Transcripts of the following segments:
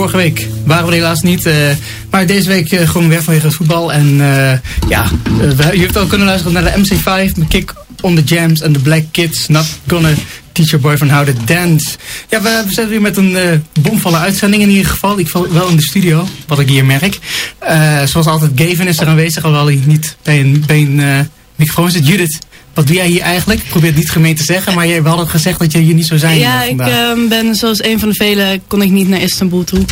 Vorige week waren we helaas niet. eh, maar deze week eh, gewoon weer vanwege het voetbal. En eh, ja, je hebt al kunnen luisteren naar de MC5. Met Kick on the Jams en The Black Kids. Not gonna teach your boy van how to dance. Ja, we, we zijn weer met een bomvolle uitzending in ieder geval. Ik val wel in de studio, wat ik hier merk. Zoals altijd, Gavin is er aanwezig. Alhoewel hij niet bij een, bij een microfoon zit. Judith, wat doe jij hier eigenlijk? Ik probeer het niet gemeen te zeggen. Maar jij, we hadden gezegd dat je hier niet zou zijn Ja, eh, ik vandaag. ehm, ben zoals een van de velen kon ik niet naar Istanbul toe.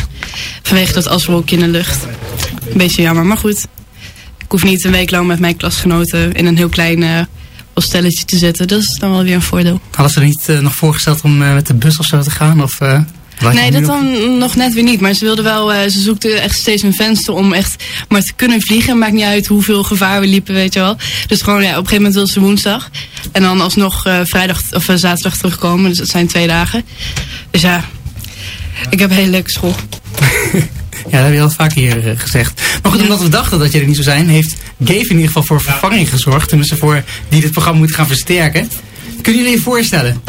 Vanwege dat aswolkje in de lucht. Een beetje jammer, maar goed. Ik hoef niet een week lang met mijn klasgenoten in een heel klein eh hostelletje te zitten. Dat is dan wel weer een voordeel. Hadden ze er niet eh, nog voorgesteld om eh, met de bus of zo te gaan? Of, eh, Nee, dat dan nog net weer niet. Maar ze wilden wel, eh, ze zoekten echt steeds een venster om echt maar te kunnen vliegen. Maakt niet uit hoeveel gevaar we liepen, weet je wel. Dus gewoon, ja, op een gegeven moment wilden ze woensdag. En dan alsnog eh, vrijdag of eh, zaterdag terugkomen. Dus dat zijn twee dagen. Dus ja, ik heb een hele leuke school. Ja, dat heb je al vaak hier gezegd. Maar goed, omdat we dachten dat je er niet zou zijn, heeft Gave in ieder geval voor vervanging gezorgd. Tenminste voor die dit programma moet gaan versterken. Kunnen jullie je voorstellen?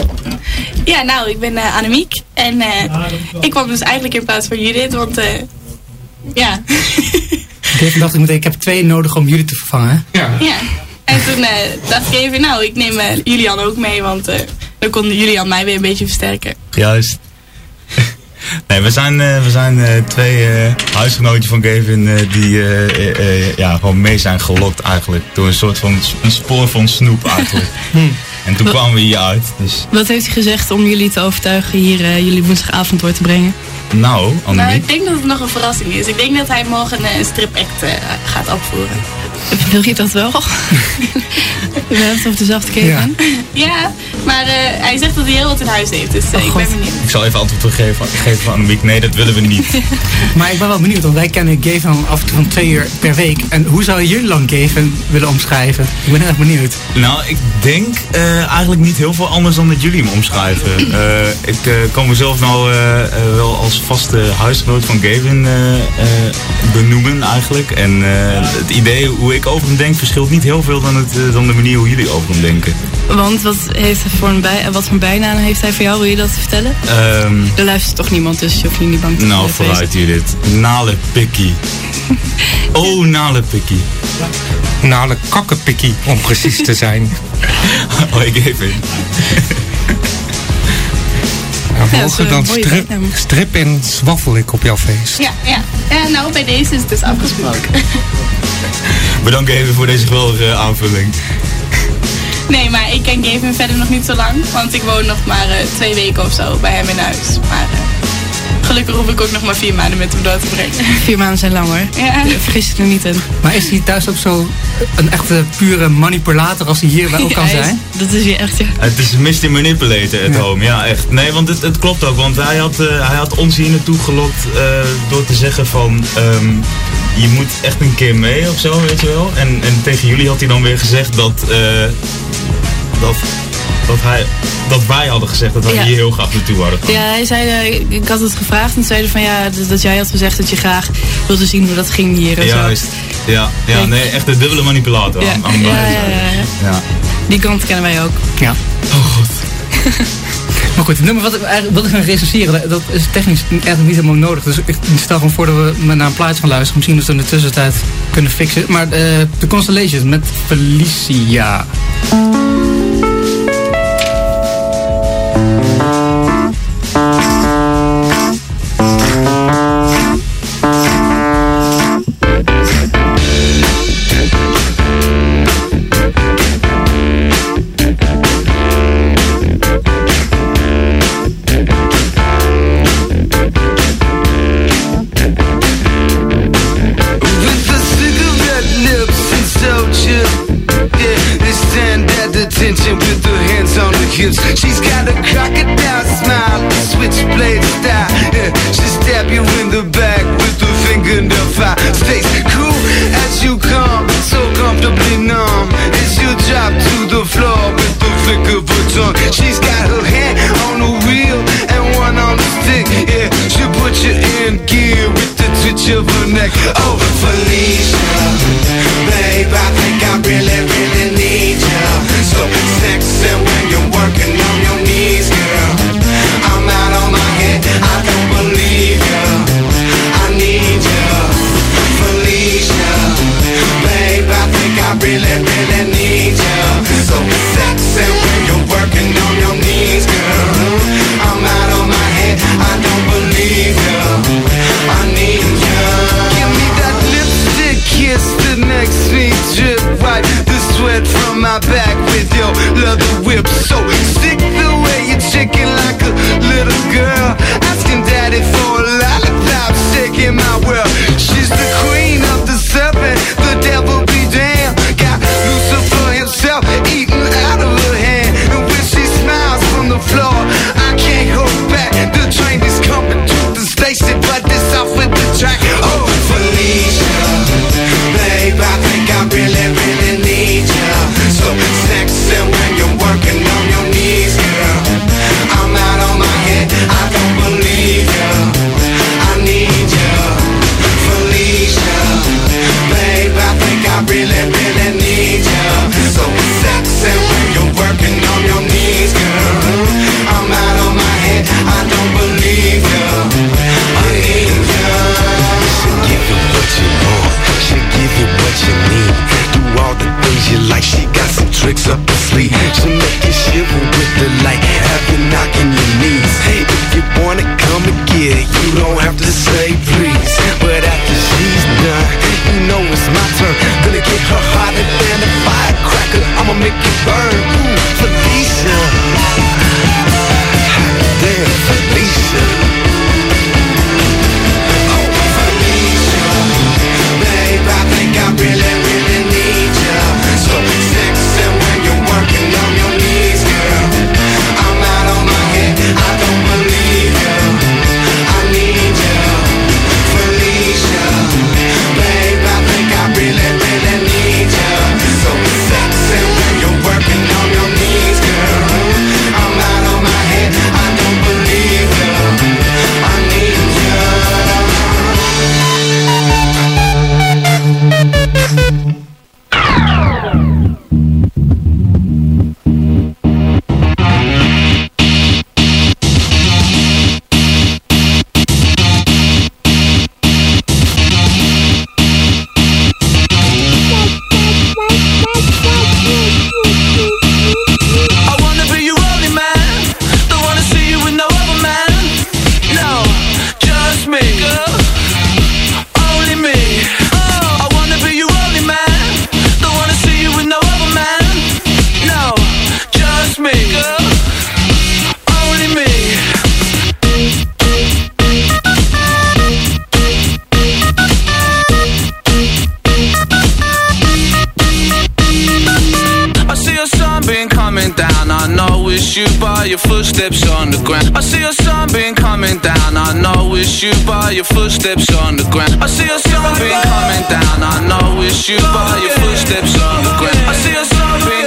Ja, nou, ik ben eh Annemiek. En eh, ik kwam dus eigenlijk in plaats van Judith, want eh, ja. Gave dacht, ik, moet, ik heb twee nodig om jullie te vervangen. ja. En toen eh, dacht ik even, nou, ik neem eh, Julian ook mee, want eh, dan kon Julian mij weer een beetje versterken. Juist. Nee, we zijn, eh, we zijn eh, twee eh, huisgenootjes van Gavin eh, die eh, eh, eh, ja, gewoon mee zijn gelokt eigenlijk. Door een soort van een spoor van snoep eigenlijk. En toen kwamen we hier uit. Dus Wat heeft hij gezegd om jullie te overtuigen hier eh, jullie woensdagavond door te brengen? nou, Nou, Annemiek. ik denk dat het nog een verrassing is. Ik denk dat hij morgen eh, een strip-act eh, gaat opvoeren. Wil je dat wel? We hebben het over dezelfde keten. Ja, maar eh, hij zegt dat hij heel wat in huis heeft, dus eh, Oh, ik ben benieuwd. Ik zal even antwoord teruggeven geven van Annemiek. Nee, dat willen we niet. Maar ik ben wel benieuwd, want wij kennen Gave dan af en toe van twee uur per week. En hoe zou jullie lang Gave willen omschrijven? Ik ben heel erg benieuwd. Nou, ik denk eh, eigenlijk niet heel veel anders dan dat jullie hem omschrijven. Eh, ik eh, kan mezelf nou wel als vaste huisgenoot van Gavin eh, eh, benoemen eigenlijk. En eh, het idee hoe ik over hem denk verschilt niet heel veel dan, het, eh, dan de manier hoe jullie over hem denken. Want wat, heeft hij voor een bij, wat voor bijnaam heeft hij voor jou? Wil je dat vertellen? Ehm, Er luistert toch niemand, dus je hoeft je niet bang te nou, vooruit Judith. Nale Pikkie. Oh, Nale Pikkie. Nale kakkenpikkie, om precies te zijn. Oh, ik geef in. Nou, Ja, morgen dan strip, strip en zwaffel ik op jouw feest. Ja, ja. ja, nou, bij deze is het dus afgesproken. Bedankt even voor deze geweldige aanvulling. Nee, maar ik ken Gavin verder nog niet zo lang. Want ik woon nog maar eh, twee weken of zo bij hem in huis. Maar eh, gelukkig hoef ik ook nog maar vier maanden met hem door te brengen. Vier maanden zijn lang hoor. Ja. Vergis je er niet in. Maar is hij thuis ook zo een echte pure manipulator als hij hier ook kan Ja, hij is- zijn? Dat is hier echt, ja. Het is Mr. Manipulator at Ja. home, ja echt. Nee, want het, het klopt ook, want hij had, eh, hij had ons hier naartoe gelokt eh, door te zeggen van... ehm, je moet echt een keer mee of zo, weet je wel. En, en tegen jullie had hij dan weer gezegd dat... eh, dat, dat, hij, dat wij hadden gezegd dat wij Ja. hier heel graag naartoe hadden gaan. Ja, hij zei, eh, ik- ik had het gevraagd en zeiden van ja, dat, dat jij had gezegd dat je graag wilde zien hoe dat ging hier en zo. Juist. Ja, ja, nee, echt een dubbele manipulator Ja, aan, ja, aan ja, ja, ja. Ja. Die kant kennen wij ook. Ja. Oh god. Maar goed, het nummer wat ik eigenlijk wilde gaan recenseren, dat is technisch eigenlijk niet helemaal nodig. Dus ik stel gewoon voor dat we naar een plaatje gaan luisteren. Misschien dat we in de tussentijd kunnen fixen. Maar eh de Constellations met Felicia. Attention with their hands on her hips. She's got a crocodile smile, a switchblade style. Yeah, she stab you in the back with her fingernail file Stays cool as you come, so comfortably numb. As you drop to the floor with the flick of her tongue. She's got her hand on the wheel and one on the stick. Yeah, she'll put you in gear with the twitch of her neck. Oh, Felicia, babe, I think I really, really I really footsteps on the ground. I see a sunbeam coming down. I know it's you by your footsteps on the ground. I see a sunbeam coming down. I know it's you by your footsteps on the ground. I see a sunbeam.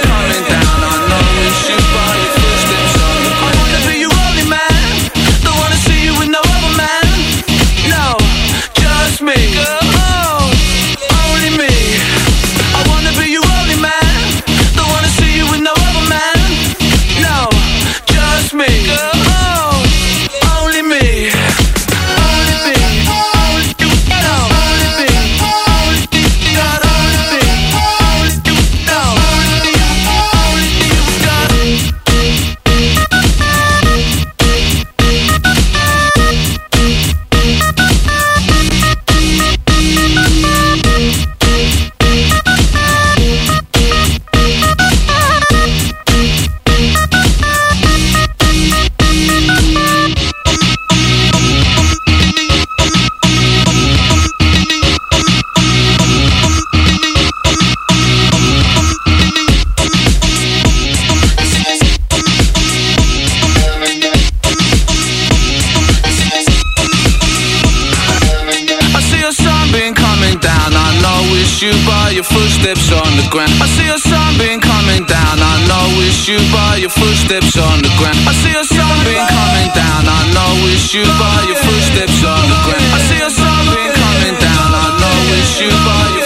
your footsteps on the ground. I see a sunbeam coming down. I know it's you by your footsteps on the ground. I see a sunbeam coming down. I know it's you by your footsteps on the ground. I see a sunbeam coming down. I know it's you by your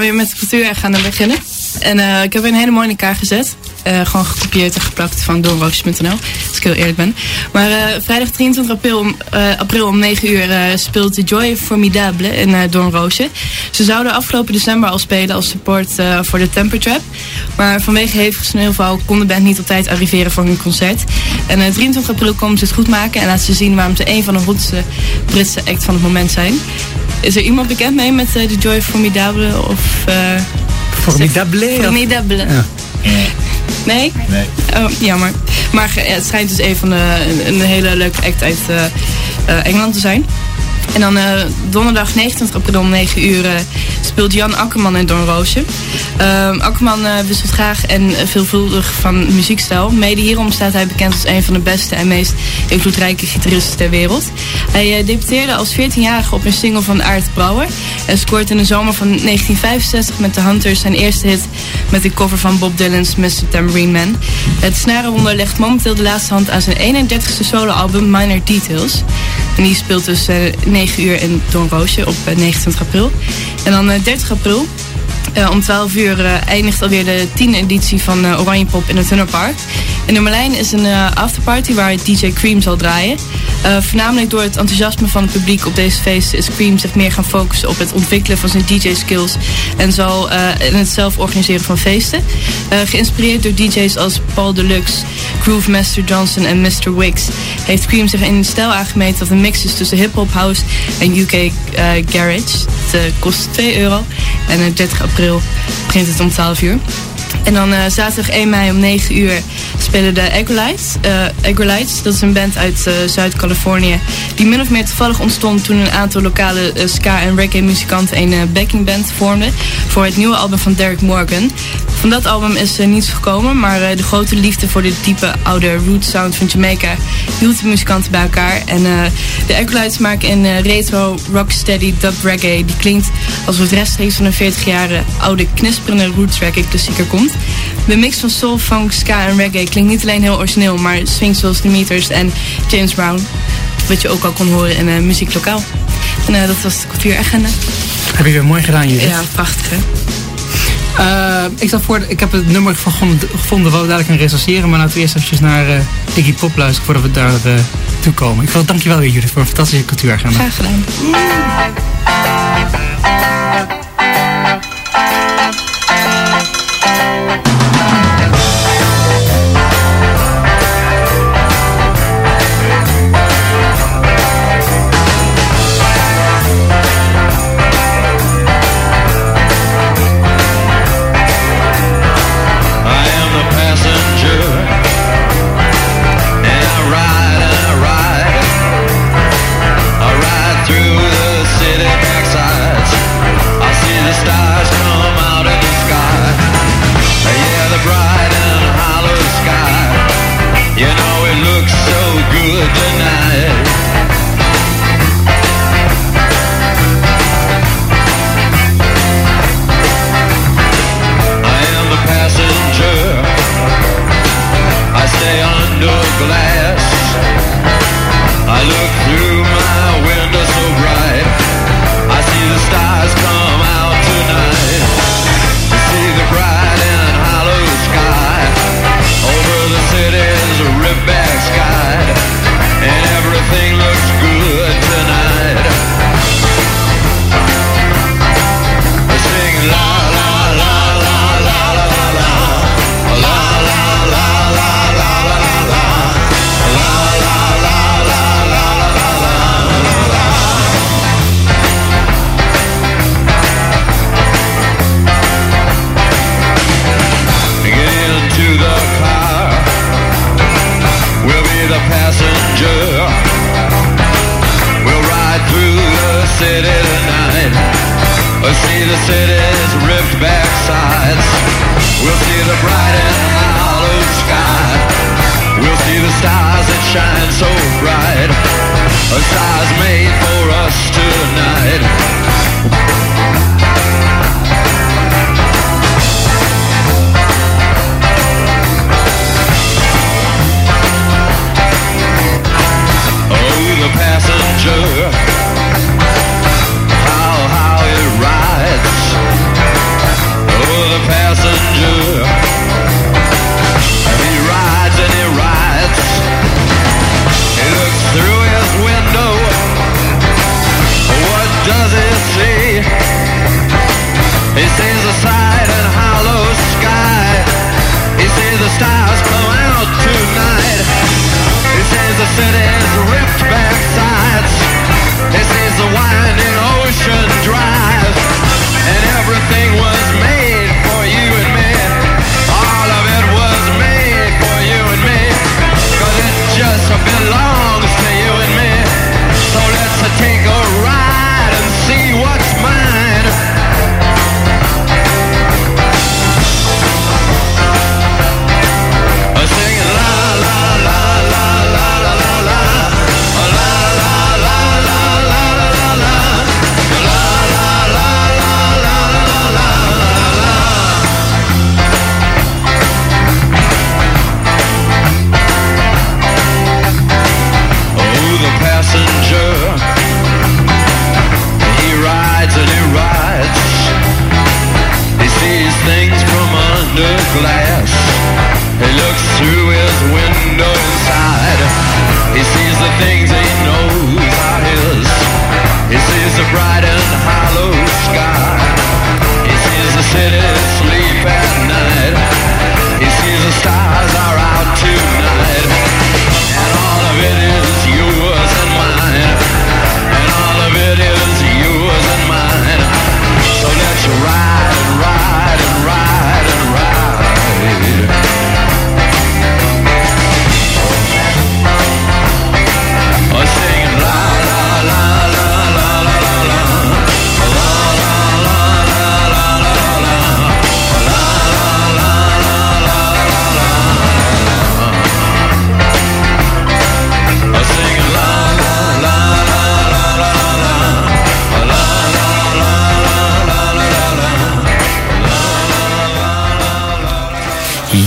We gaan weer met de cultuur gaan beginnen. En eh, ik heb een hele mooie in elkaar gezet. Eh, gewoon gekopieerd en geplakt van doornroosjes.nl ik heel eerlijk ben. Maar eh, vrijdag 23 april, om- eh, april om 9 uur eh, speelt de Joy Formidable in Doornroosje. Ze zouden afgelopen december al spelen als support voor de Temper Trap. Maar vanwege hevige sneeuwval kon de band niet op tijd arriveren voor hun concert. En eh, 23 april komen ze het goed maken en laten ze zien waarom ze een van de hotste Britse act van het moment zijn. Is er iemand bekend mee met de Joy Formidable? Of, Formidable. Formidable. Ja. Nee? Nee. Oh, jammer. Maar het schijnt dus een van de een, een hele leuke act uit eh, eh, Engeland te zijn. En dan eh, donderdag 29 april om 9 uur eh, speelt Jan Akkerman in Doornroosje. Ehm Akkerman eh, wisselt graag en veelvuldig van muziekstijl. Mede hierom staat hij bekend als een van de beste en meest invloedrijke gitaristen ter wereld. Hij debuteerde als 14-jarige op een single van Aart Brouwer. En scoort in de zomer van 1965 met de Hunters zijn eerste hit met de cover van Bob Dylan's Mr. Tambourine Man. Het snarenwonder legt momenteel de laatste hand aan zijn 31ste soloalbum Minor Details. En die speelt eh 9 uur in Doornroosje op eh, 29 april. En dan eh, 30 april eh, om 12 uur eh, eindigt alweer de 10e editie van eh, Oranje Pop in het Hunnerpark. In de Merlijn is een afterparty waar DJ Cream zal draaien. Voornamelijk door het enthousiasme van het publiek op deze feest is Cream zich meer gaan focussen op het ontwikkelen van zijn DJ-skills en zal en het zelf organiseren van feesten. Geïnspireerd door DJ's als Paul Deluxe, Groove Master Johnson en Mr. Wicks heeft Cream zich in een stijl aangemeten dat een mix is tussen hip-hop, house en UK garage. Het kost 2 euro en eh, 30 april begint het om 12 uur. En dan eh, zaterdag 1 mei om 9 uur spelen de Agrolites. Eh Agrolites, dat is een band uit eh, Zuid-Californië. Die min of meer toevallig ontstond toen een aantal lokale eh, ska- en reggae-muzikanten een eh, backingband vormden. Voor het nieuwe album van Derek Morgan. Van dat album is eh, niets gekomen, maar eh, de grote liefde voor de diepe oude root sound van Jamaica hield de muzikanten bij elkaar. En eh, de Acolytes maken een eh, retro rocksteady dub reggae die klinkt alsof het rechtstreeks van een 40 jaar oude knisperende roots reggae klassieker komt. De mix van soul, funk, ska en reggae klinkt niet alleen heel origineel, maar swingt zoals The Meters en James Brown. Wat je ook al kon horen in een muzieklokaal. En eh, dat was de cultuuragenda. Heb je weer mooi gedaan, Judith. Ja, prachtig hè. Eh, ik, stel voor, ik heb het nummer gevonden, gevonden wat we dadelijk gaan recenseren. Maar laten we eerst eventjes naar eh Iggy Pop luisteren voordat we daar eh, toe komen. Ik wil dankjewel weer Judith voor een fantastische cultuuragenda. Graag gedaan. Shine so bright. A stars made for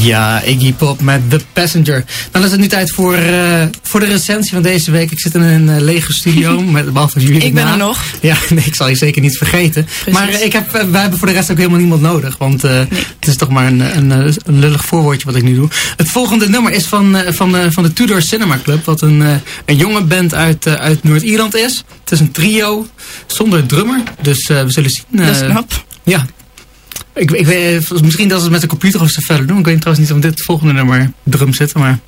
Ja, Iggy Pop met The Passenger. Dan is het nu tijd voor, eh, voor de recensie van deze week. Ik zit in een eh, lege studio, met, behalve jullie. Ik ben na. er nog. Ja, nee, ik zal je zeker niet vergeten. Maar eh, ik heb, wij hebben voor de rest ook helemaal niemand nodig. Want het is toch maar een, een, een lullig voorwoordje wat ik nu doe. Het volgende nummer is van, van, eh, van de Tudor Cinema Club. Wat een, een jonge band uit, uit Noord-Ierland is. Het is een trio zonder drummer. Dus we zullen zien. Dat is knap. ja. Ik, ik weet, eh, misschien dat ze het met de computer of zo verder doen. Ik weet trouwens niet of dit volgende nummer drum zit. Maar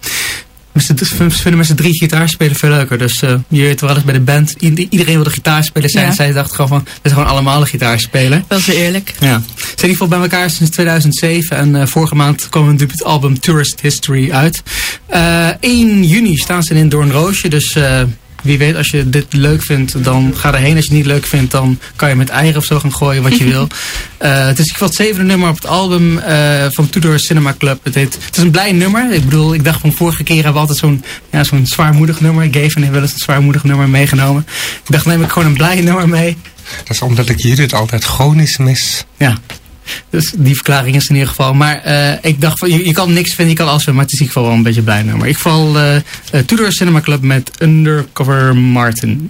z'n- ze vinden met z'n drie gitaar spelen veel leuker. Dus eh, je weet wel eens bij de band. Iedereen wilde gitaarspeler zijn. Ja. En zij dachten gewoon van, we zijn gewoon allemaal een gitaarspeler. Dat is eerlijk. Ja. Ze zijn in ieder geval bij elkaar sinds 2007. En eh, vorige maand kwam hun debuutalbum Tourist History uit. Eh 1 juni staan ze in Doornroosje. Dus wie weet, als je dit leuk vindt, dan ga erheen. Als je het niet leuk vindt, dan kan je met eieren of zo gaan gooien wat je wil. Eh, het is in ieder geval het zevende nummer op het album eh, van Tudor Cinema Club. Het, heet, het is een blij nummer. Ik bedoel, ik dacht van vorige keer hebben we altijd zo'n ja, zo'n zwaarmoedig nummer. Gavin heeft wel eens een zwaarmoedig nummer meegenomen. Ik dacht, neem ik gewoon een blij nummer mee. Dat is omdat ik Judith altijd chronisch mis. Ja. Dus die verklaring is in ieder geval. Maar eh, ik dacht van, je, kan niks vinden, je kan alles vinden, maar het is in ieder geval wel een beetje blij nummer. Ik val eh, Tudor Cinema Club met Undercover Martin.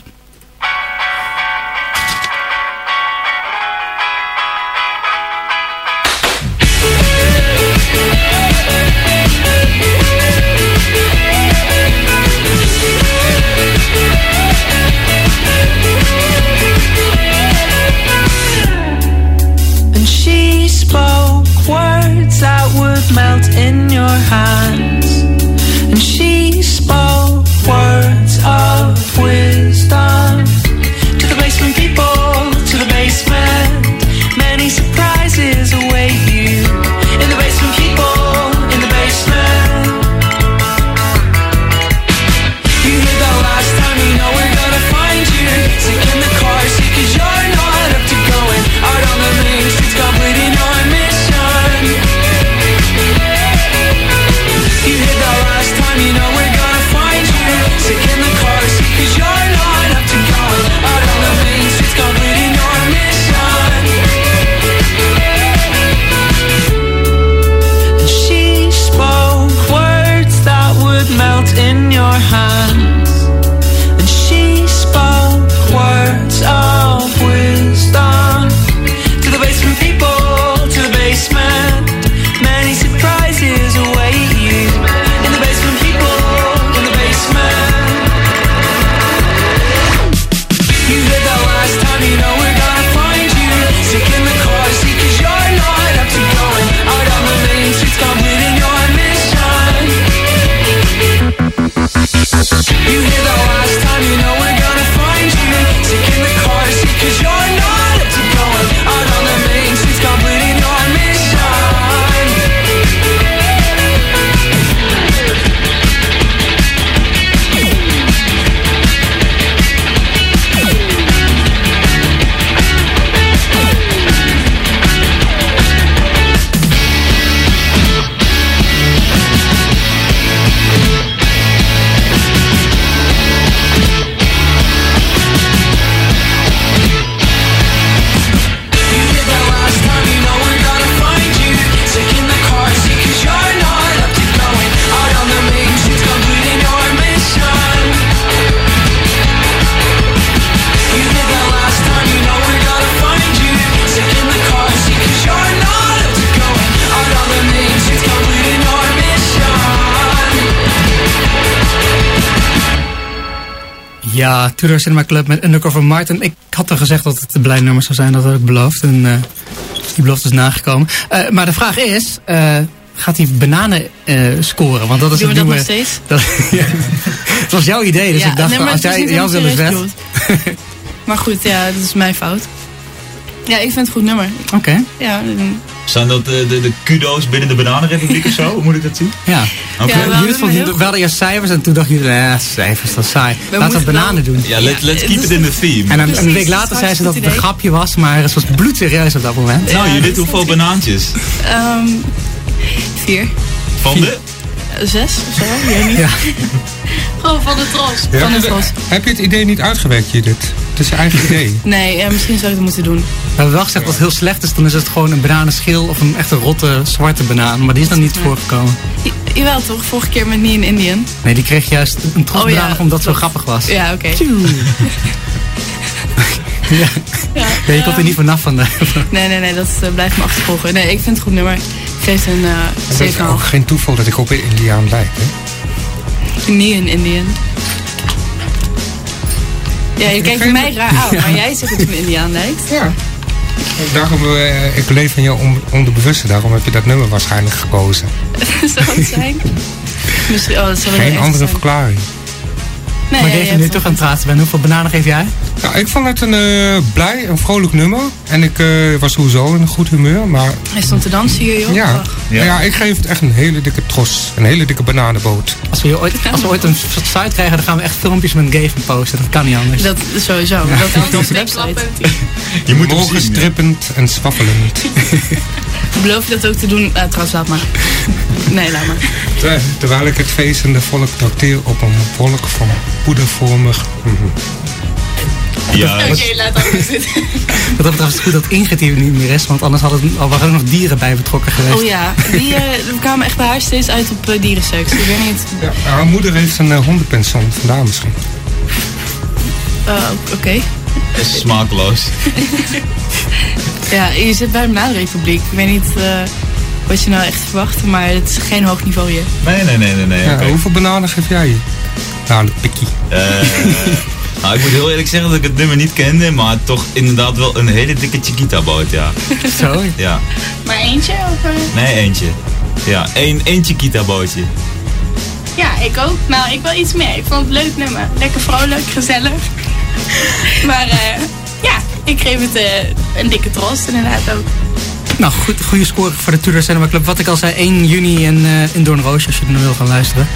Ja, Tudor Cinema Club met Undercover Martin. Ik had al gezegd dat het een blij nummer zou zijn, dat had ik beloofd. En eh, die belofte is nagekomen. Eh, maar de vraag is, eh, gaat hij bananen scoren? Want dat is Doen we het dat nieuwe... nog steeds? Dat, ja, het was jouw idee, dus Ja, ik dacht nee, van, als het jij niet jou wil is weg. Maar goed, ja, dat is mijn fout. Ja, ik vind het een goed nummer. Oké, Ja, Zijn dat de, de, de kudo's binnen de Bananenrepubliek of zo? Hoe moet ik dat zien? ja. Oké. Ja, wel. Jullie vonden heel we hadden eerst cijfers en toen dacht jullie, ja, cijfers, dat is saai. Laten we bananen wel- doen. Ja, let, let's keep het it in the theme. En een week later zei ze dat het een grapje was, maar ze was bloedserieus op dat moment. nou, is hoeveel banaantjes? ehm, vier. Van de? Zes of zo. Jij niet? Ja. Gewoon van de tros. Ja. Van het Vos. Heb je het idee niet uitgewerkt, Judith? Het is je eigen idee. Nee, ja, misschien zou ik het moeten doen. We hebben wel gezegd dat het heel slecht is, dan is het gewoon een bananenschil of een echte rotte zwarte banaan. Maar die is dan niet voorgekomen. J- jawel toch, vorige keer met Me in Indian. Nee, die kreeg juist een trots Oh ja, banaan omdat het zo grappig was. Ja, oké. Ja. Ja. Ja, je komt er niet vanaf van. Nee, nee, nee, dat eh, blijft me achtervolgen. Nee, ik vind het goed nummer. Ik geef een Het is ook uh, 7,5. geen toeval dat ik op een Indiaan lijk. Hè? Niet een Indian. Ja, je kijkt mij raar aan, maar jij zegt dat je een Indiaan lijkt. Ja. Daarom, eh, ik leef in je on- onderbewuste, daarom heb je dat nummer waarschijnlijk gekozen. Zou het zijn? Misschien, oh, dat zou wel Geen andere zijn. verklaring. Nee, maar ja, hebt nu toch aan het praten bent, hoeveel bananen geef jij? Nou, ik vond het een eh, blij en vrolijk nummer. En ik eh, was sowieso in een goed humeur. Maar Hij stond te dansen hier, joh. ja, Ach. ja. ik geef het echt een hele dikke tros. Een hele dikke bananenboot. Als we, hier ooit, als we ooit een site krijgen, dan gaan we echt filmpjes met Gaven posten. Dat kan niet anders. Dat is sowieso. Dat is onze website. Je moet ja. strippend en swaffelend. Beloof je dat ook te doen? Uh, trouwens, laat maar. Nee, laat maar. Ter- Terwijl ik het feestende volk trakteer op een wolk van poedervormig. Mhm. Ja, Oké, laat dat maar zitten. Wat dat betreft is het goed dat Ingrid hier niet meer is, want anders hadden, al waren er nog dieren bij betrokken geweest. Oh ja, die eh, we kwamen echt bij haar steeds uit op eh, dierenseks. Ik weet niet. Ja, haar moeder heeft een eh, hondenpension, vandaar misschien. eh, Oké. smakeloos. Ja, je zit bij een bananenrepubliek. Ik weet niet eh, wat je nou echt verwacht, maar het is geen hoog niveau hier. Nee, nee, nee, nee. nee. Ja. Hoeveel bananen geef jij je? Nou, de pikkie. Nou, ik moet heel eerlijk zeggen dat ik het nummer niet kende, maar toch inderdaad wel een hele dikke Chiquita boot, ja. Zo. Ja. Maar eentje? Of, eh? Nee, eentje. Ja, één, één Chiquita bootje. Ja, ik ook. Nou, ik wil iets meer. Ik vond het een leuk nummer. Lekker vrolijk, gezellig. maar eh, ja, ik geef het eh, een dikke trost inderdaad ook. Nou, goed, goede score voor de Tudor Cinema Club. Wat ik al zei, 1 juni in, eh in Doornroosje, als je er nog wil gaan luisteren.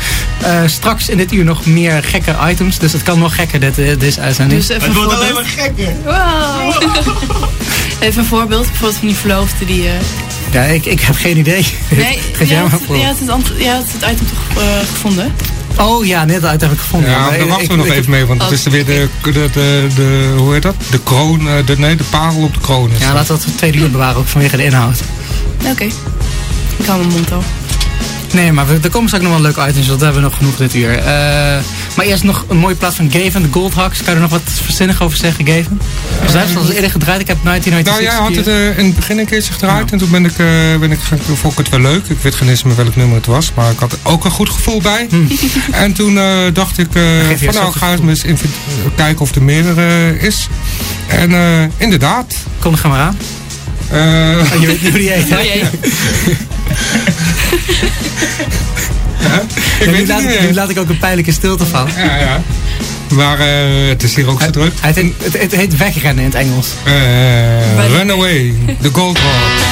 Eh, straks in dit uur nog meer gekke items, dus het kan nog gekker, dit, eh, deze uitzending. Dus even een voorbeeld. gekker. Wow. Even een voorbeeld, bijvoorbeeld van die verloofde die... eh, Ja, ik, ik heb geen idee. Nee, jij had, maar het- voor. je had het, je had het item toch eh, gevonden? Oh ja, net uit heb ik gevonden. Ja, daar wachten we ik- nog ik- even mee, want het is weer de, de, de, de, hoe heet dat? De kroon, eh, de, nee, de parel op de kroon. Is Ja, laten we dat tweede uur bewaren, ook vanwege de inhoud. Oké. Ik hou mijn mond al. Nee, maar we, er komen straks nog wel leuke items, dat hebben we nog genoeg dit uur. Eh, maar eerst nog een mooie plaats van Gaven, de Goldhawks. Kan je er nog wat verzinnig over zeggen, Gaven? Dus hij heeft het al eerder gedraaid, ik heb 1996 Nou, jij had het eh, in het begin een keertje gedraaid en toen ben ik, eh, ben ik, vond ik het wel leuk. Ik weet geen eens meer welk nummer het was, maar ik had er ook een goed gevoel bij. En toen eh, dacht ik eh, van nou, een ga eens kijken of er meer is. En eh, inderdaad. Kom, dan gaan we aan. eh, Oh, je weet niet hoe die heet, hè? Oh ik Ja, weet nu, het laat niet ik, laat ik ook een pijnlijke stilte van. Ja, ja. Maar eh, het is hier ook zo druk. Het heet, het, het heet wegrennen in het Engels. Eh, Runaway, The Gold Hawks.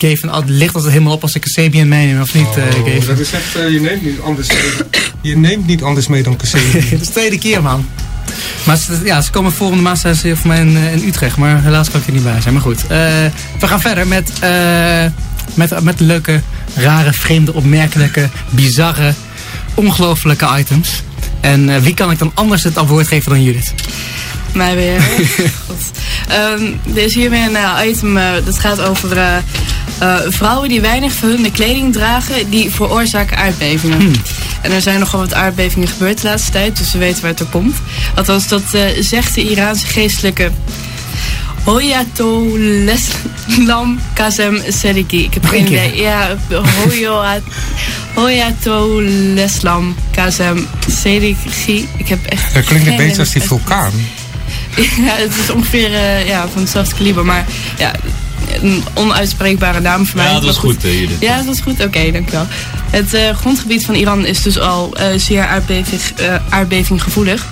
Gaven, het ligt altijd helemaal op als ik Kasabian meeneem, of niet, eh Oh, dat is echt, eh, je neemt niet anders mee. Je neemt niet anders mee dan Kasabian. Het is de tweede keer, man. Maar ze, ja, ze komen volgende maand zijn ze voor mij in, eh, in Utrecht. Maar helaas kan ik er niet bij zijn. Maar goed, eh, we gaan verder met, eh, met, met leuke, rare, vreemde, opmerkelijke, bizarre, ongelofelijke items. En eh, wie kan ik dan anders het antwoord geven dan Judith? Mij weer. Goed. Ehm, er is hier weer een item dat gaat over eh, vrouwen die weinig verhunde kleding dragen, die veroorzaken aardbevingen. En er zijn nogal wat aardbevingen gebeurd de laatste tijd, dus we weten waar het er komt. Althans, dat eh, zegt de Iraanse geestelijke Hoyatollah Kazem Sediki. Ik heb geen idee. Ja, Hoyat- Hoyatollah Kazem Sediki. Ik heb echt Dat klinkt een beetje als die vulkaan. Ja, het is ongeveer eh, ja, van hetzelfde kaliber. Maar ja, een onuitspreekbare naam voor mij. Ja, dat was goed, Judith. Ja, dat was goed. Oké, dankjewel. Het eh, grondgebied van Iran is dus al eh, zeer aardbeving, eh, aardbevinggevoelig.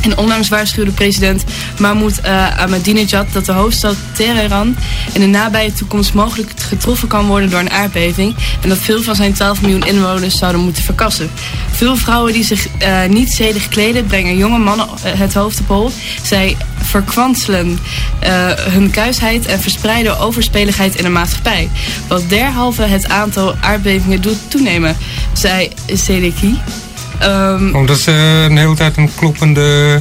En onlangs waarschuwde president Mahmoud eh, Ahmadinejad dat de hoofdstad Teheran in de nabije toekomst mogelijk getroffen kan worden door een aardbeving. En dat veel van zijn 12 miljoen inwoners zouden moeten verkassen. Veel vrouwen die zich eh, niet zedig kleden brengen jonge mannen eh, het hoofd op hol. Zij verkwanselen hun kuisheid en verspreiden overspeligheid in de maatschappij. Wat derhalve het aantal aardbevingen doet toenemen, zei Sedeki. Ehm, Omdat ze een hele tijd een kloppende,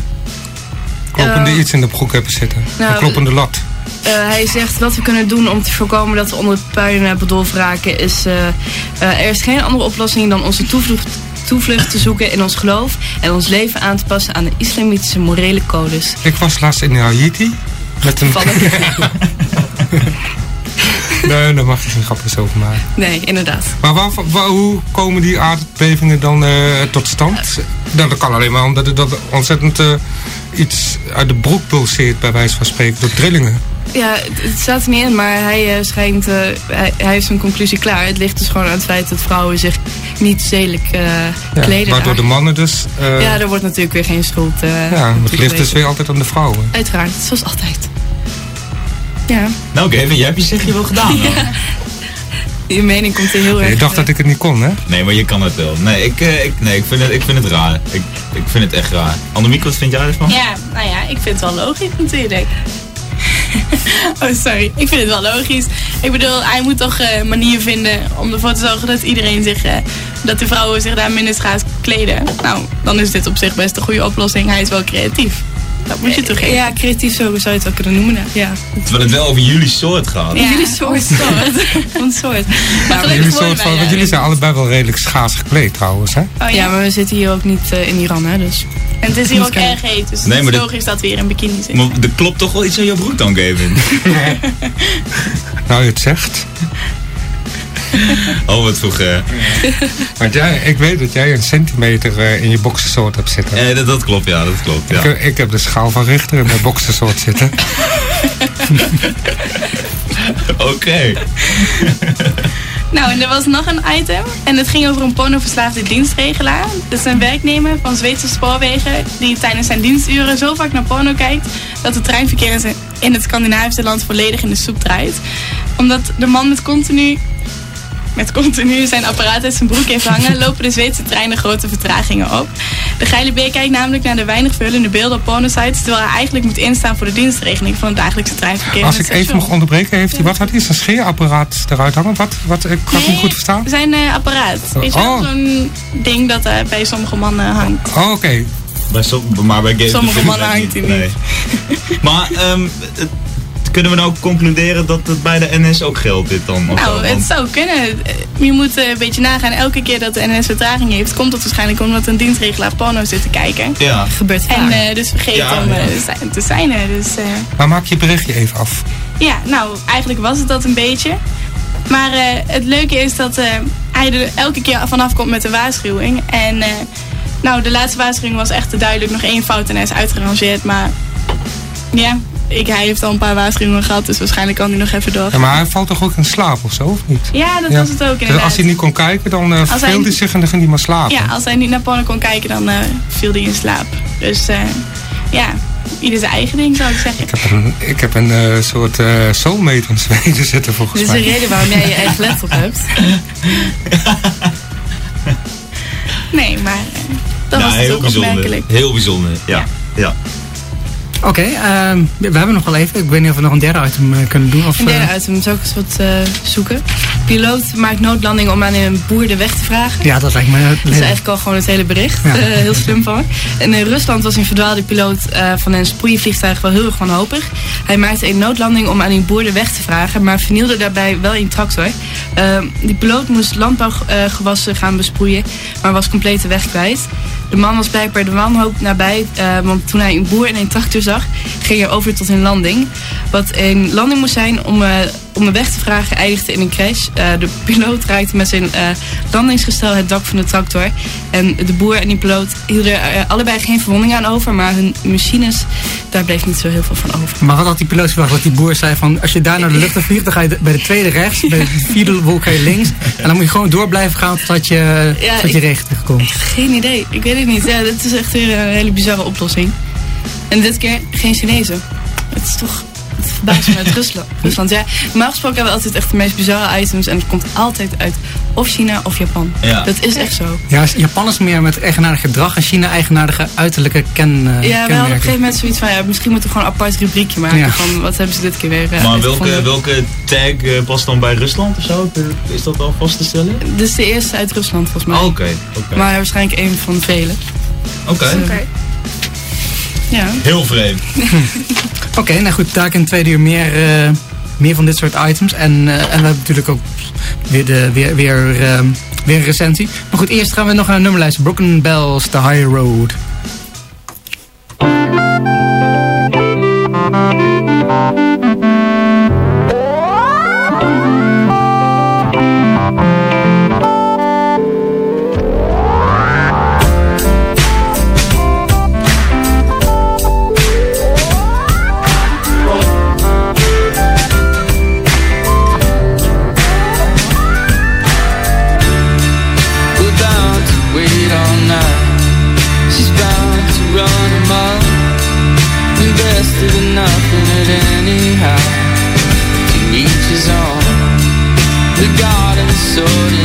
kloppende Eh, iets in de broek hebben zitten. nou, een kloppende lat. Eh, hij zegt wat we kunnen doen om te voorkomen dat we onder het puin eh, bedolven raken is... eh, eh, er is geen andere oplossing dan onze toevlucht, toevlucht te zoeken in ons geloof... en ons leven aan te passen aan de islamitische morele codes. Ik was laatst in Haiti. Met een... nee, daar mag je geen grapjes over maken. Nee, inderdaad. Maar waar, waar- hoe komen die aardbevingen dan eh, tot stand? Nou, dat kan alleen maar omdat het dat ontzettend eh, iets uit de broek pulseert, bij wijze van spreken, door trillingen. Ja, het, staat er niet in, maar hij eh, schijnt... hij, hij heeft zijn conclusie klaar. Het ligt dus gewoon aan het feit dat vrouwen zich niet zedelijk eh, Ja, kleden. waardoor de mannen dus... Ja, er wordt natuurlijk weer geen schuld ja, het ligt dus weer altijd aan de vrouwen. Uiteraard, zoals altijd. Ja, Nou Gavin, jij hebt je zegje wel gedaan. hoor. je mening komt er heel erg... Je dacht eh, dat ik het niet kon, hè? Nee, maar je kan het wel. Nee, ik, eh, ik, nee, ik, vind, het, ik vind het raar. Ik, ik vind het echt raar. Annemiek, wat vind jij ervan? Ja, nou ja, ik vind het wel logisch natuurlijk. oh, sorry. Ik vind het wel logisch. Ik bedoel, hij moet toch eh, een manier vinden om ervoor te zorgen dat iedereen zich, eh, dat de vrouwen zich daar minder gaan kleden. Nou, dan is dit op zich best een goede oplossing. Hij is wel creatief. Dat moet je toegeven. Ja, creatief zo zou je het wel kunnen noemen. Ja. Terwijl het wel over jullie soort gaat. Ja. Jullie soort. Een soort. Maar Jullie, soort van, want jullie zijn allebei wel redelijk schaars gekleed trouwens, hè? Oh, ja. Ja, maar we zitten hier ook niet eh, in Iran, hè, dus... En het is hier ook erg heet, dus Nee, het maar is dit- logisch dat we hier in bikini zitten. Maar er klopt toch wel iets aan je broek dan, Gavin? Nou, je het zegt. Oh, wat vroeg. eh Want jij, ik weet dat jij een centimeter eh, in je boxersoort hebt zitten. eh, dat, dat klopt, ja, dat klopt. Ja. Ik, ik heb de schaal van Richter in mijn boxersoort zitten. Oké. Nou, en er was nog een item. En het ging over een pornoverslaafde dienstregelaar. Dat is een werknemer van Zweedse spoorwegen die tijdens zijn diensturen zo vaak naar porno kijkt dat het treinverkeer in het Scandinavische land volledig in de soep draait. Omdat de man met continu, met continu zijn apparaat uit zijn broek heeft hangen, lopen de Zweedse treinen grote vertragingen op. De geile beer kijkt namelijk naar de weinig verhullende beelden op pornosites, terwijl hij eigenlijk moet instaan voor de dienstregeling van het dagelijkse treinverkeer. Als ik even mag onderbreken, heeft hij wat had hij? Zijn scheerapparaat eruit hangen? Wat? wat ik had hem Nee, goed verstaan? Zijn eh, apparaat. Je wel, Oh. zo'n ding dat eh, bij sommige mannen hangt. Oh, oké. Bij som, maar bij Sommige mannen hangt hij Nee. maar ehm, het- kunnen we nou concluderen dat het bij de NS ook geldt dit dan? zo? Nou, het zou kunnen. Eh, Je moet eh, een beetje nagaan. Elke keer dat de NS vertraging heeft, komt dat waarschijnlijk omdat een dienstregelaar porno zit te kijken. Ja. Gebeurt vaak. En eh, dus vergeet Ja, om ja. te zijn. Dus eh, Maar maak je berichtje even af. ja, nou, eigenlijk was het dat een beetje. Maar eh, het leuke is dat eh, hij er elke keer vanaf komt met een waarschuwing. En eh, nou, de laatste waarschuwing was echt te duidelijk. Nog één fout en hij is uitgerangeerd. Maar ja, ik, hij heeft al een paar waarschuwingen gehad. Dus waarschijnlijk kan hij nog even door. Ja, maar hij valt toch ook in slaap of zo, of niet? Ja, dat Ja. was het ook Dus inderdaad. als hij niet kon kijken, dan uh, hij verveelde hij zich en dan ging hij maar slapen. Ja, als hij niet naar porno kon kijken, dan eh, viel hij in slaap. Dus eh, ja, ieder zijn eigen ding zou ik zeggen. Ik heb een, ik heb een eh, soort uh, soulmate in Zweden zitten volgens Dit is mij. de reden waarom jij je eigen laptop hebt. Nee, maar eh, dat ja, was dus heel ook bijzonder. opmerkelijk. Heel bijzonder, ja. ja. Oké, ehm, we hebben nog wel even. Ik weet niet of we nog een derde item eh, kunnen doen. Of, Een derde eh, item, zou ik eens wat eh, zoeken? Piloot maakt noodlanding om aan een boer de weg te vragen. ja, dat lijkt me... Dat is eigenlijk al gewoon het hele bericht. Ja. Eh, heel slim van me. En in Rusland was een verdwaalde piloot eh, van een sproeienvliegtuig wel heel erg wanhopig. Hij maakte een noodlanding om aan een boer de weg te vragen, maar vernielde daarbij wel een tractor. Eh, die piloot moest landbouwgewassen gaan besproeien, maar was compleet de weg kwijt. De man was blijkbaar de wanhoop nabij, eh, want toen hij een boer in een tractor zag, ging hij over tot een landing. Wat een landing moest zijn om, eh, om de weg te vragen, eindigde in een crash. Eh, de piloot raakte met zijn eh, landingsgestel het dak van de tractor. En de boer en die piloot hielden er eh, allebei geen verwondingen aan over, maar hun machines, daar bleef niet zo heel veel van over. Maar wat had die piloot verwacht? Dat die boer zei van... Als je daar naar de lucht vliegt, dan ga je bij de tweede rechts. Bij de vierde wolk ga je links. En dan moet je gewoon door blijven gaan totdat je, Ja, tot je ik- recht komt. Geen idee, ik weet het niet. Ja, dat is echt weer een hele bizarre oplossing. En dit keer geen Chinezen. Het is toch... Me uit Rusland. Rusland. Ja, normaal gesproken hebben we altijd echt de meest bizarre items. En het komt altijd uit of China of Japan. Ja. Dat is echt zo. Ja, Japan is meer met eigenaardig gedrag en China eigenaardige uiterlijke ken, Ja, eh, we hadden op een kenmerken. gegeven moment zoiets van... Ja, misschien moeten we gewoon een apart rubriekje maken. Ja. Van wat hebben ze dit keer weer eh, Maar welke, welke tag eh, past dan bij Rusland of zo? Is dat al vast te stellen? Dit is de eerste uit Rusland volgens mij. Oh, Oké, oké. Maar waarschijnlijk een van vele. Oké. Dus, eh, Ja. Heel vreemd. Oké, nou goed, daar in tweede uur meer, eh, meer van dit soort items. En, eh, en we hebben natuurlijk ook weer, de, weer, weer, ehm, weer een recensie. Maar goed, eerst gaan we nog naar een nummerlijst. Broken Bells, The High Road. So.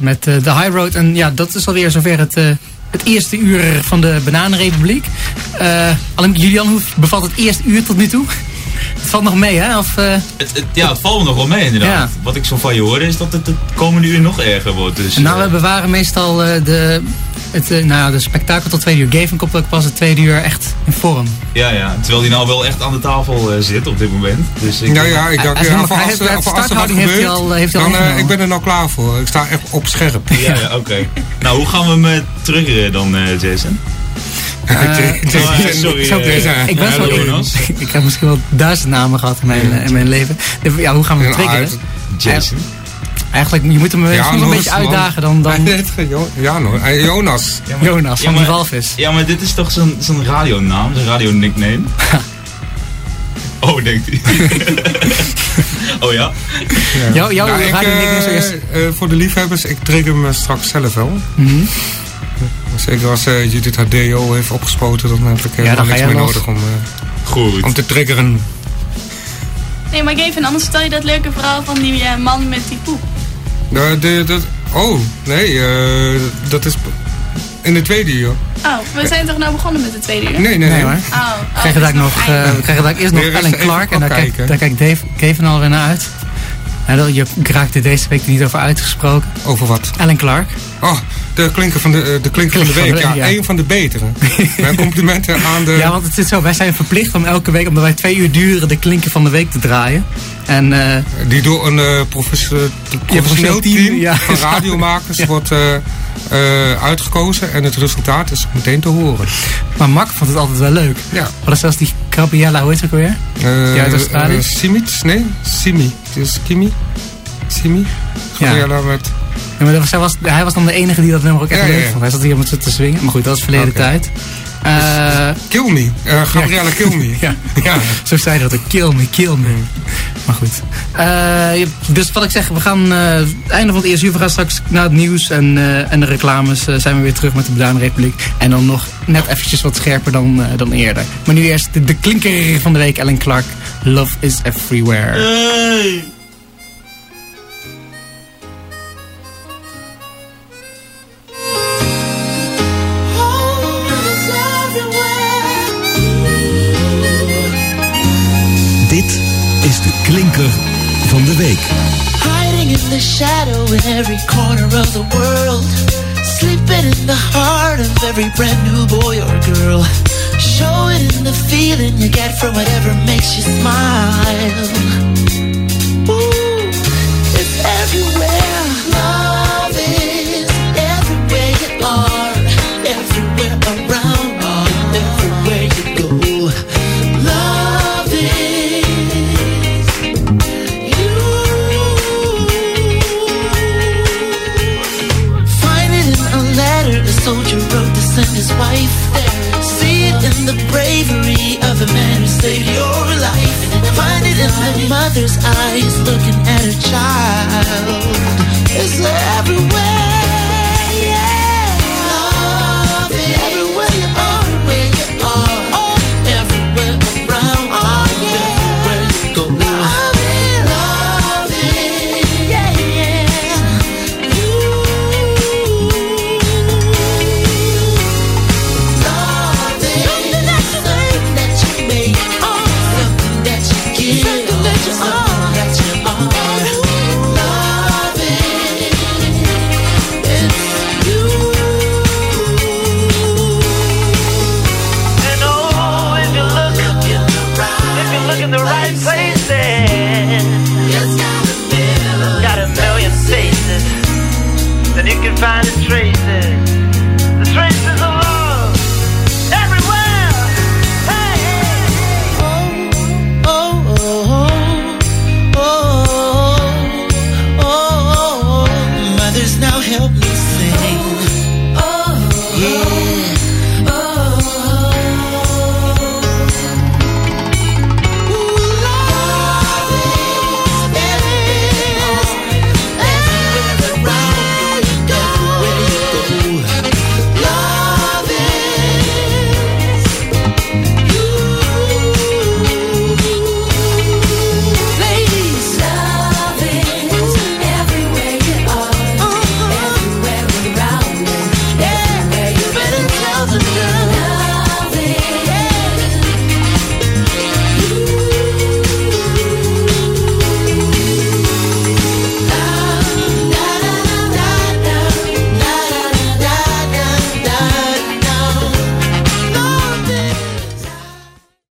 Met eh, The High Road. En ja, dat is alweer zover het, eh, het eerste uur van de Bananenrepubliek. Eh Julian, hoe bevalt het eerste uur tot nu toe? Het valt nog mee, hè? Of, eh, Het, het- ja, het valt nog wel mee inderdaad. Ja. Wat ik zo van je hoorde is dat het het komende uur nog erger wordt. Dus, nou, eh, we bewaren meestal eh, de het, eh, nou ja, de spektakel tot tweede uur. Gavin komt ook pas het tweede uur echt in vorm. Ja, ja. Terwijl hij nou wel echt aan de tafel eh, zit op dit moment. Dus ik, Ja, ja, ik dacht, ja, voor hij als, er- als er wat gebeurt, al- heeft al dan, eh, ingenomen. ik ben er nou klaar voor. Ik sta echt op scherp. Ja, ja oké. Nou, hoe gaan we hem triggeren dan, eh, Jason? Ik ben zo Jonas. ik, heb misschien wel duizend namen gehad in mijn, in mijn leven. Ja, hoe gaan we hem triggeren? Jason. Eigenlijk, je moet hem eh, Ja, soms een beetje uitdagen dan, dan Ja, no, eh, Jonas. Ja, maar- Jonas ja, van die maar- walvis. Ja, maar dit is toch zo'n zo'n radionaam, zo'n radio-nickname? oh, denkt hij. oh ja? Jouw jouw Nou, ik, radio eh, nickname is eerst. eh, voor de liefhebbers, ik trigger hem eh, straks zelf wel. Mhm. Zeker als eh, Judith haar DO heeft opgespoten, dan heb ik Ja, helemaal dan ga niks jij meer nodig om, eh, Goed. om te triggeren. Nee, maar Gavin, anders vertel je dat leuke verhaal van die eh, man met die poep. De, de, dat- oh, nee, eh, dat is in de tweede uur. Oh, we zijn toch nou begonnen met de tweede uur? Nee, nee, Nee nee. hoor. Oh, We oh, krijgen daar nog, nog eh, we krijgen daar eerst nog Ellen even Clark en daar kijkt, daar kijkt Dave, Kevin alweer naar uit. Dat- je raakt er deze week niet over uitgesproken. Over wat? Ellen Clark. Oh, de klinker van de, eh, de, klinker van de week. Ja, ja. één van de betere. Mijn complimenten aan de... Ja, want het zit zo. Wij zijn verplicht om elke week, omdat wij twee uur duren, de klinker van de week te draaien. En eh, Die door een professio- professioneel team, team ja. van radiomakers Ja. wordt uitgekozen. En het resultaat is meteen te horen. maar Mak vond het altijd wel leuk. Ja. Dat is zelfs die Gabriella, hoe heet ze ook alweer? Eh, Die uit Australië? Simic? Nee, Simi. Het is Kimi. Simi. Ja. Gabriella met... Ja, maar dat was, hij, was, hij was dan de enige die dat nummer ook echt Ja, ja, leuk ja. vond. Hij zat hier met z'n te swingen. Maar goed, dat is verleden tijd. Eh, Kill me. Eh, Gabriella Kill me. ja. ja. Zo zei hij dat ook. Kill me, kill me. Maar goed. Eh, dus wat ik zeg, we gaan eh, het einde van het eerste uur. We gaan straks naar het nieuws en, eh, en de reclames zijn we weer terug met de Bananenrepubliek. En dan nog net eventjes wat scherper dan, dan eerder. Maar nu eerst de, de klinker van de week, Ellen Clark. Love is everywhere. Hey! Every brand new boy or girl. Show it in the feeling you get from whatever makes you smile.